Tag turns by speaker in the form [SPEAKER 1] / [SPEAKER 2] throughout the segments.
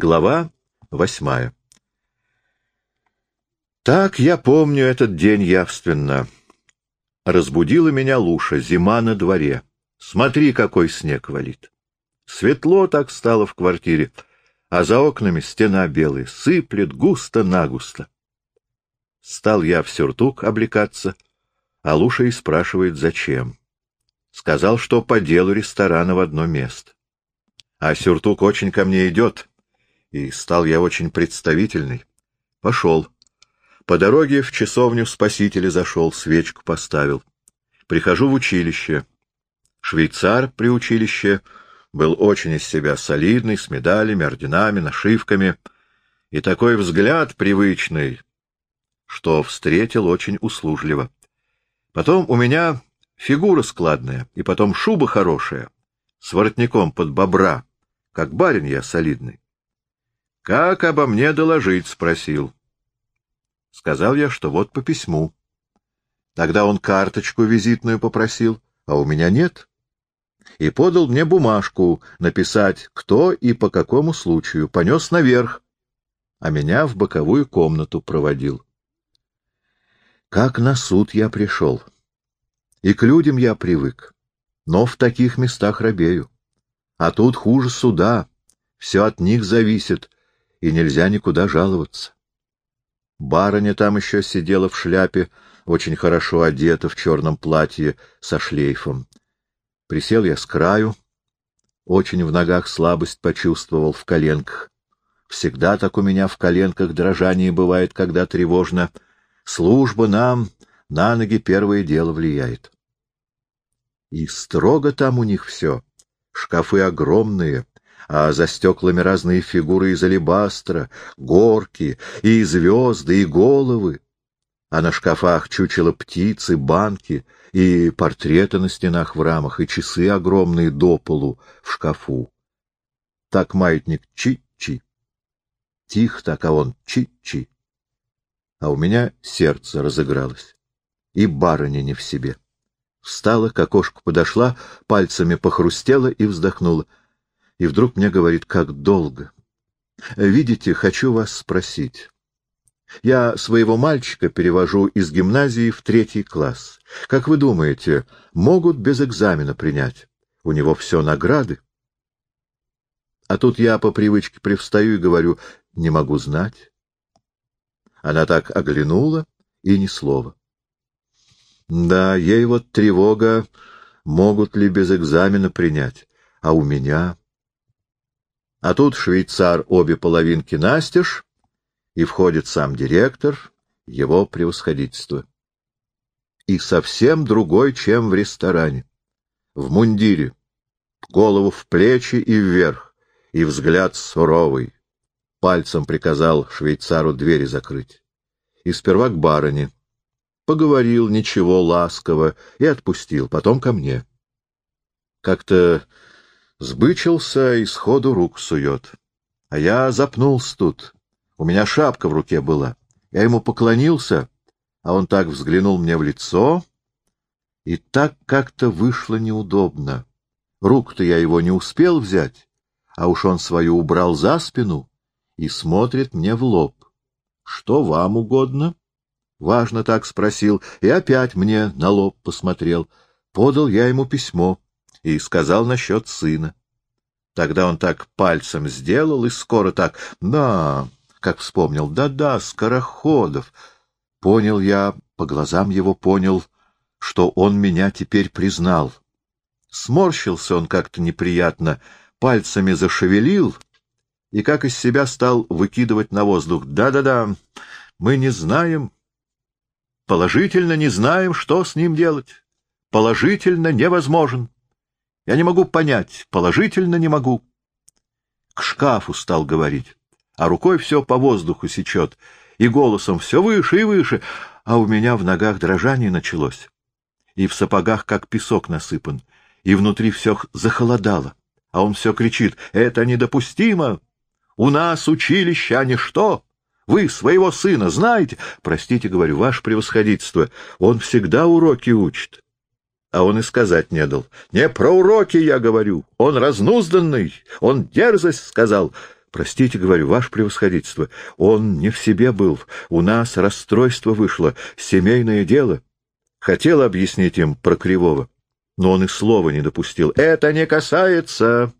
[SPEAKER 1] Глава восьмая Так я помню этот день явственно. Разбудила меня Луша, зима на дворе. Смотри, какой снег валит. Светло так стало в квартире, а за окнами стена белая, сыплет густо-нагусто. Стал я в сюртук облекаться, а Луша и спрашивает, зачем. Сказал, что по делу ресторана в одно место. А сюртук очень ко мне идет, и стал я очень представительный. Пошел. По дороге в часовню Спасителя зашел, свечку поставил. Прихожу в училище. Швейцар при училище был очень из себя солидный, с медалями, орденами, нашивками, и такой взгляд привычный, что встретил очень услужливо. Потом у меня фигура складная, и потом шуба хорошая, с воротником под бобра, как барин я солидный. Как обо мне доложить? — спросил. Сказал я, что вот по письму. Тогда он карточку визитную попросил, а у меня нет. И подал мне бумажку написать, кто и по какому случаю, понес наверх, а меня в боковую комнату проводил. Как на суд я пришел. И к людям я привык, но в таких местах робею. А тут хуже суда, все от них зависит, и нельзя никуда жаловаться. Барыня там еще сидела в шляпе, очень хорошо одета в черном платье со шлейфом. Присел я с краю, очень в ногах слабость почувствовал в коленках. Всегда так у меня в коленках дрожание бывает, когда тревожно. Служба нам на ноги первое дело влияет. И строго там у них все. Шкафы огромные, а за стеклами разные фигуры из алебастра, горки, и звезды, и головы. А на шкафах чучело птицы, банки, и портреты на стенах в рамах, и часы огромные до полу в шкафу. Так маятник чи-чи. Тихо так, а он чи-чи. А у меня сердце разыгралось. И барыня не в себе. Встала, к окошку подошла, пальцами похрустела и вздохнула — и вдруг мне говорит, как долго. Видите, хочу вас спросить. Я своего мальчика перевожу из гимназии в третий класс. Как вы думаете, могут без экзамена принять? У него все награды. А тут я по привычке привстаю и говорю, не могу знать. Она так оглянула, и ни слова. Да, ей вот тревога, могут ли без экзамена принять, а у меня... А тут швейцар обе половинки настежь, и входит сам директор, его превосходительство. И совсем другой, чем в ресторане. В мундире, голову в плечи и вверх, и взгляд суровый. Пальцем приказал швейцару двери закрыть. И сперва к барыне. Поговорил ничего ласково и отпустил, потом ко мне. Как-то Сбычился и сходу рук сует. А я запнулся тут. У меня шапка в руке была. Я ему поклонился, а он так взглянул мне в лицо, и так как-то вышло неудобно. Руку-то я его не успел взять, а уж он свою убрал за спину и смотрит мне в лоб. — Что вам угодно? — важно так спросил, и опять мне на лоб посмотрел. Подал я ему письмо и сказал насчет сына. Тогда он так пальцем сделал и скоро так «да», как вспомнил, «да-да, Скороходов». Понял я, по глазам его понял, что он меня теперь признал. Сморщился он как-то неприятно, пальцами зашевелил и как из себя стал выкидывать на воздух. «Да-да-да, мы не знаем, положительно не знаем, что с ним делать. Положительно невозможен». Я не могу понять, положительно не могу. К шкафу стал говорить, а рукой все по воздуху сечет, и голосом все выше и выше, а у меня в ногах дрожание началось, и в сапогах как песок насыпан, и внутри все захолодало, а он все кричит «Это недопустимо! У нас училище, а не что!» Вы своего сына знаете? Простите, говорю, ваше превосходительство, он всегда уроки учит. А он и сказать не дал. Не про уроки я говорю. Он разнузданный, он дерзость сказал. Простите, говорю, ваше превосходительство, он не в себе был, у нас расстройство вышло, семейное дело. Хотел объяснить им про Кривого, но он и слова не допустил. Это не касается...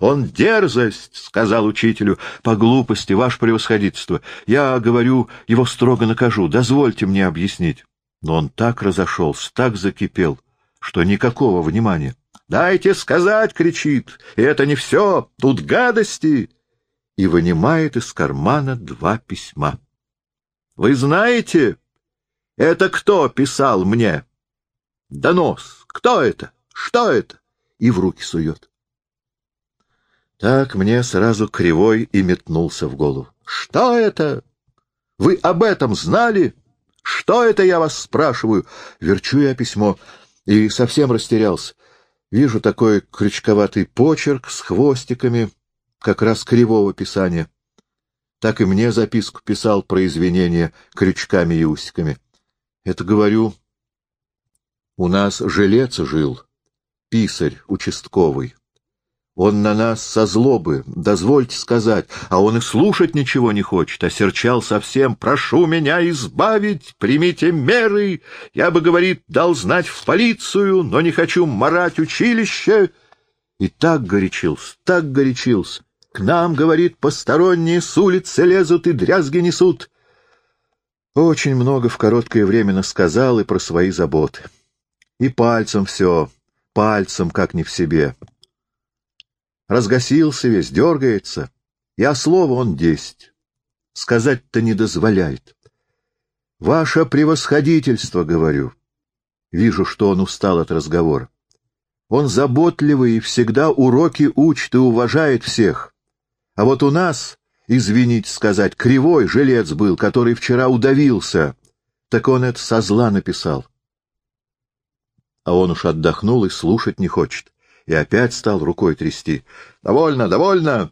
[SPEAKER 1] Он дерзость, — сказал учителю, — по глупости, ваше превосходительство. Я, говорю, его строго накажу, дозвольте мне объяснить. Но он так разошелся, так закипел, что никакого внимания. «Дайте сказать!» — кричит. «И это не все! Тут гадости!» и вынимает из кармана два письма. — Вы знаете, это кто писал мне? — Донос. Кто это? Что это? И в руки сует. Так мне сразу кривой и метнулся в голову. — Что это? Вы об этом знали? Что это, я вас спрашиваю? Верчу я письмо и совсем растерялся. Вижу такой крючковатый почерк с хвостиками — как раз кривого писания. Так и мне записку писал про извинения крючками и усиками. Это, говорю, у нас жилец жил, писарь участковый. Он на нас со злобы, дозвольте сказать, а он и слушать ничего не хочет, осерчал совсем. «Прошу меня избавить, примите меры!» Я бы, говорит, дал знать в полицию, но не хочу марать училище. И так горячился, так горячился. К нам, говорит, посторонние с улицы лезут и дрязги несут. Очень много в короткое время насказал и про свои заботы. И пальцем все, пальцем как не в себе. Разгасился весь, дергается, и а слово он десять. Сказать-то не дозволяет. Ваше превосходительство, говорю. Вижу, что он устал от разговора. Он заботливый и всегда уроки учит и уважает всех. А вот у нас, извините сказать, кривой жилец был, который вчера удавился. Так он это со зла написал. А он уж отдохнул и слушать не хочет. И опять стал рукой трясти. «Довольно, довольно!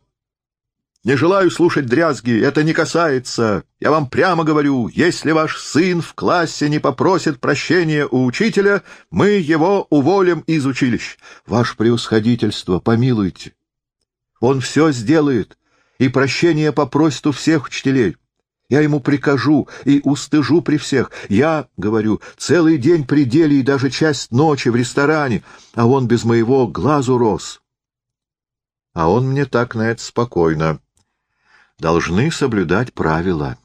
[SPEAKER 1] Не желаю слушать дрязги, это не касается. Я вам прямо говорю, если ваш сын в классе не попросит прощения у учителя, мы его уволим из училищ. Ваше превосходительство, помилуйте. Он все сделает, и прощение попросит у всех учителей. Я ему прикажу и устыжу при всех. Я, говорю, целый день при деле и даже часть ночи в ресторане, а он без моего глазу рос. А он мне так на это спокойно. Должны соблюдать правила.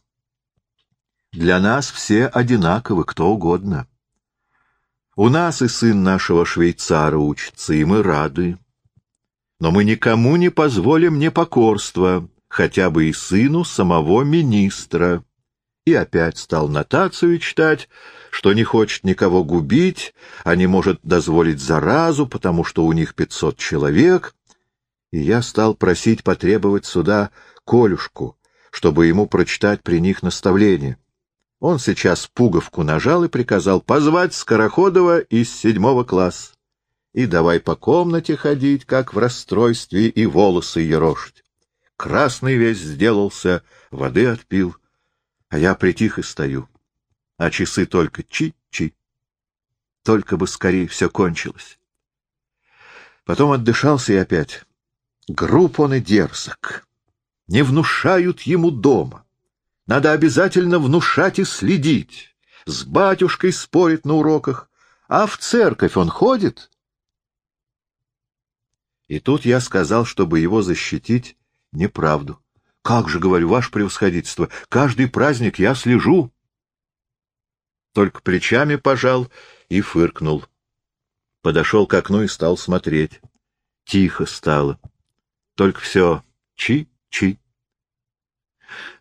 [SPEAKER 1] Для нас все одинаковы, кто угодно. У нас и сын нашего швейцара учится, и мы рады но мы никому не позволим непокорства, хотя бы и сыну самого министра. И опять стал нотацию читать, что не хочет никого губить, а не может дозволить заразу, потому что у них пятьсот человек. И я стал просить потребовать сюда Колюшку, чтобы ему прочитать при них наставление. Он сейчас пуговку нажал и приказал позвать Скороходова из седьмого класса и давай по комнате ходить, как в расстройстве, и волосы ерошить. Красный весь сделался, воды отпил, а я притих и стою. А часы только чи-чи. Только бы скорее все кончилось. Потом отдышался и опять. Груб он и дерзок. Не внушают ему дома. Надо обязательно внушать и следить. С батюшкой спорит на уроках. А в церковь он ходит? И тут я сказал, чтобы его защитить, неправду. Как же, говорю, ваше превосходительство, каждый праздник я слежу. Только плечами пожал и фыркнул. Подошел к окну и стал смотреть. Тихо стало. Только все чи-чи.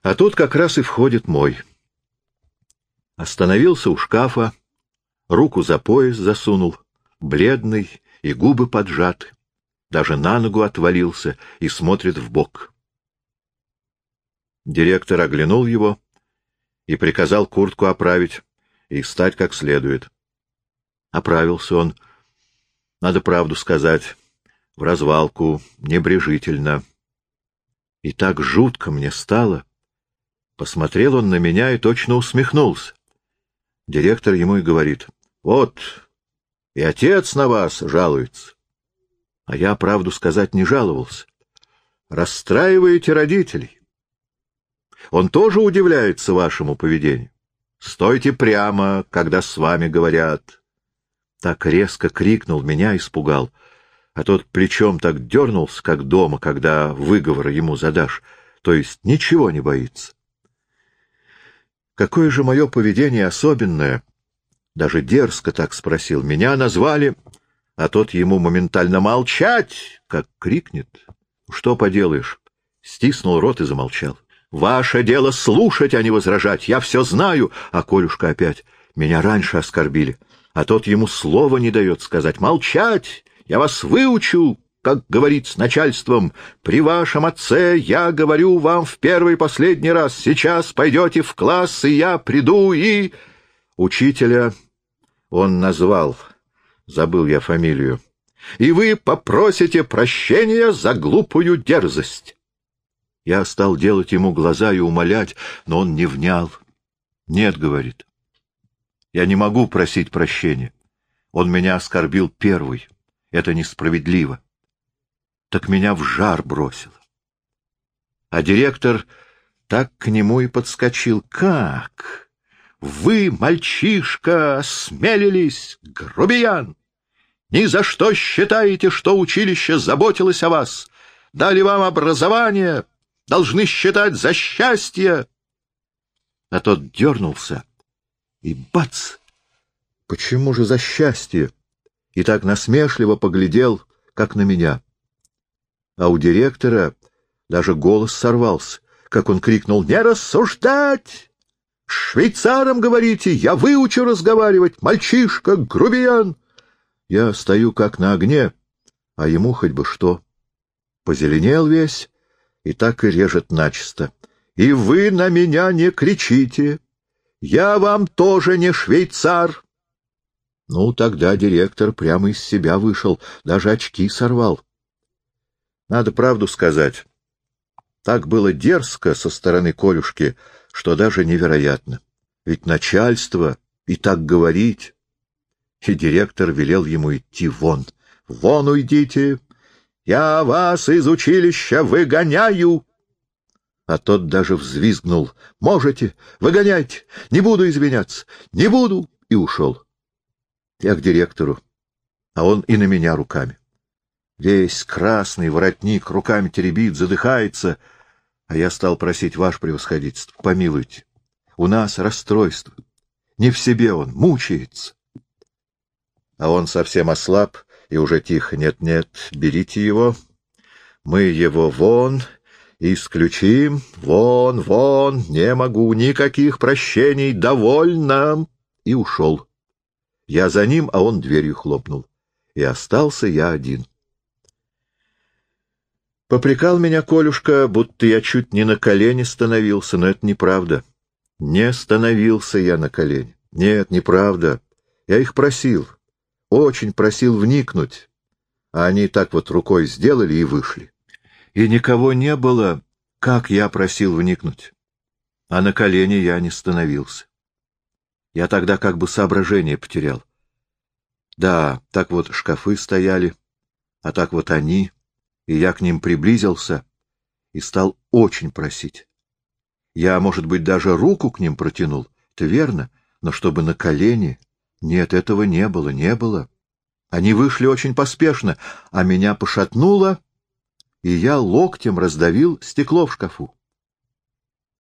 [SPEAKER 1] А тут как раз и входит мой. Остановился у шкафа, руку за пояс засунул, бледный и губы поджаты даже на ногу отвалился и смотрит в бок. Директор оглянул его и приказал куртку оправить и стать как следует. Оправился он, надо правду сказать, в развалку, небрежительно. И так жутко мне стало. Посмотрел он на меня и точно усмехнулся. Директор ему и говорит, «Вот, и отец на вас жалуется». А я, правду сказать, не жаловался. расстраиваете родителей. Он тоже удивляется вашему поведению. Стойте прямо, когда с вами говорят. Так резко крикнул, меня испугал. А тот плечом так дернулся, как дома, когда выговор ему задашь, то есть ничего не боится. Какое же мое поведение особенное? Даже дерзко так спросил. Меня назвали, а тот ему моментально молчать, как крикнет. Что поделаешь? Стиснул рот и замолчал. Ваше дело слушать, а не возражать. Я все знаю. А Колюшка опять. Меня раньше оскорбили. А тот ему слова не дает сказать. Молчать! Я вас выучу, как говорить с начальством. При вашем отце я говорю вам в первый и последний раз. Сейчас пойдете в класс, и я приду, и... Учителя он назвал. Забыл я фамилию. И вы попросите прощения за глупую дерзость. Я стал делать ему глаза и умолять, но он не внял. «Нет», — говорит, — «я не могу просить прощения. Он меня оскорбил первый. Это несправедливо». Так меня в жар бросило. А директор так к нему и подскочил. «Как? Вы, мальчишка, осмелились, грубиян! Ни за что считаете, что училище заботилось о вас, дали вам образование, должны считать за счастье. А тот дернулся, и бац! Почему же за счастье? И так насмешливо поглядел, как на меня. А у директора даже голос сорвался, как он крикнул «Не рассуждать! Швейцарам говорите, я выучу разговаривать, мальчишка, грубиян!» Я стою как на огне, а ему хоть бы что. Позеленел весь, и так и режет начисто. И вы на меня не кричите. Я вам тоже не швейцар. Ну, тогда директор прямо из себя вышел, даже очки сорвал. Надо правду сказать. Так было дерзко со стороны Колюшки, что даже невероятно. Ведь начальство и так говорить. И директор велел ему идти вон. «Вон уйдите! Я вас из училища выгоняю!» А тот даже взвизгнул. «Можете, выгоняйте, не буду извиняться, не буду!» И ушел. Я к директору, а он и на меня руками. Весь красный воротник руками теребит, задыхается, а я стал просить ваше превосходительство, помилуйте. У нас расстройство. Не в себе он, мучается. А он совсем ослаб, и уже тихо. Нет-нет, берите его. Мы его вон исключим. Вон, вон, не могу, никаких прощений, довольно. И ушел. Я за ним, а он дверью хлопнул. И остался я один. Попрекал меня Колюшка, будто я чуть не на колени становился, но это неправда. Не становился я на колени. Нет, неправда. Я их просил очень просил вникнуть, а они так вот рукой сделали и вышли. И никого не было, как я просил вникнуть. А на колени я не становился. Я тогда как бы соображение потерял. Да, так вот шкафы стояли, а так вот они, и я к ним приблизился и стал очень просить. Я, может быть, даже руку к ним протянул, это верно, но чтобы на колени нет, этого не было, не было. Они вышли очень поспешно, а меня пошатнуло, и я локтем раздавил стекло в шкафу.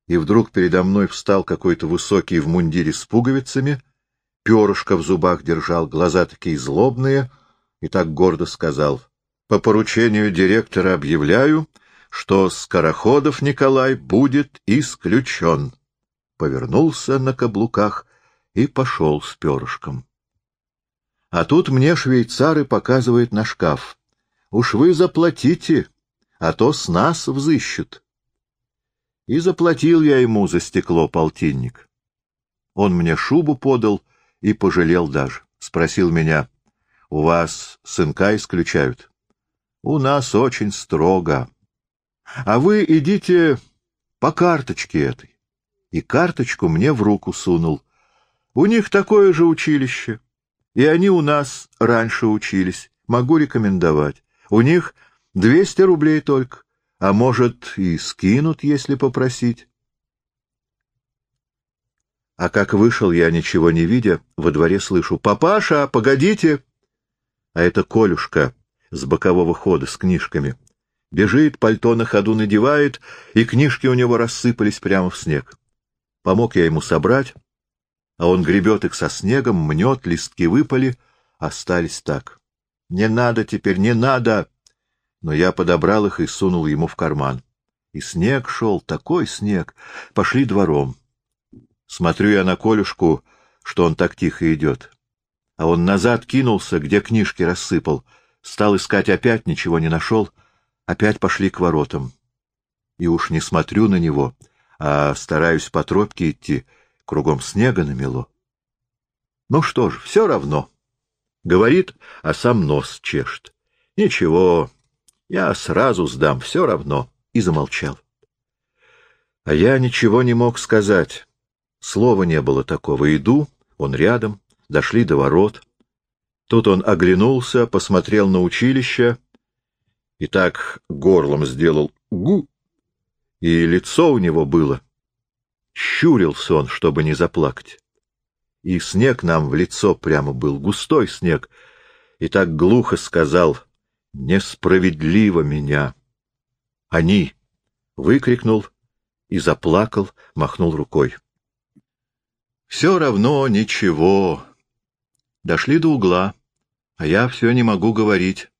[SPEAKER 1] И вдруг передо мной встал какой-то высокий в мундире с пуговицами, перышко в зубах держал, глаза такие злобные, и так гордо сказал, «По поручению директора объявляю, что Скороходов Николай будет исключен». Повернулся на каблуках и пошел с перышком. А тут мне швейцары показывают на шкаф. Уж вы заплатите, а то с нас взыщут. И заплатил я ему за стекло полтинник. Он мне шубу подал и пожалел даже. Спросил меня, у вас сынка исключают? У нас очень строго. А вы идите по карточке этой. И карточку мне в руку сунул. У них такое же училище. И они у нас раньше учились. Могу рекомендовать. У них 200 рублей только. а может, и скинут, если попросить. А как вышел я, ничего не видя, во дворе слышу «Папаша, погодите!» А это Колюшка с бокового хода с книжками. Бежит, пальто на ходу надевает, и книжки у него рассыпались прямо в снег. Помог я ему собрать, а он гребет их со снегом, мнет, листки выпали, остались так. «Не надо теперь, не надо!» Но я подобрал их и сунул ему в карман. И снег шел, такой снег. Пошли двором. Смотрю я на Колюшку, что он так тихо идет. А он назад кинулся, где книжки рассыпал. Стал искать опять, ничего не нашел. Опять пошли к воротам. И уж не смотрю на него, а стараюсь по тропке идти, кругом снега намело. Ну что ж, все равно. Говорит, а сам нос чешет. Ничего, я сразу сдам, все равно. И замолчал. А я ничего не мог сказать. Слова не было такого. Иду, он рядом, дошли до ворот. Тут он оглянулся, посмотрел на училище и так горлом сделал «гу», и лицо у него было. Щурился он, чтобы не заплакать. И снег нам в лицо прямо был, густой снег, и так глухо сказал «Несправедливо меня!» «Они!» — выкрикнул и заплакал, махнул рукой. Все равно ничего. Дошли до угла, а я все не могу говорить.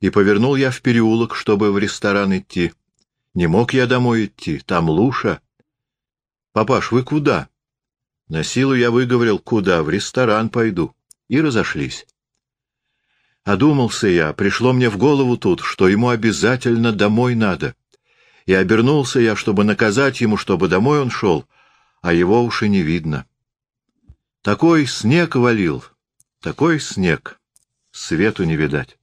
[SPEAKER 1] И повернул я в переулок, чтобы в ресторан идти. Не мог я домой идти, там луша. «Папаш, вы куда?» На силу я выговорил, куда, в ресторан пойду. И разошлись. Одумался я, пришло мне в голову тут, что ему обязательно домой надо. И обернулся я, чтобы наказать ему, чтобы домой он шел, а его уж и не видно. Такой снег валил, такой снег, свету не видать.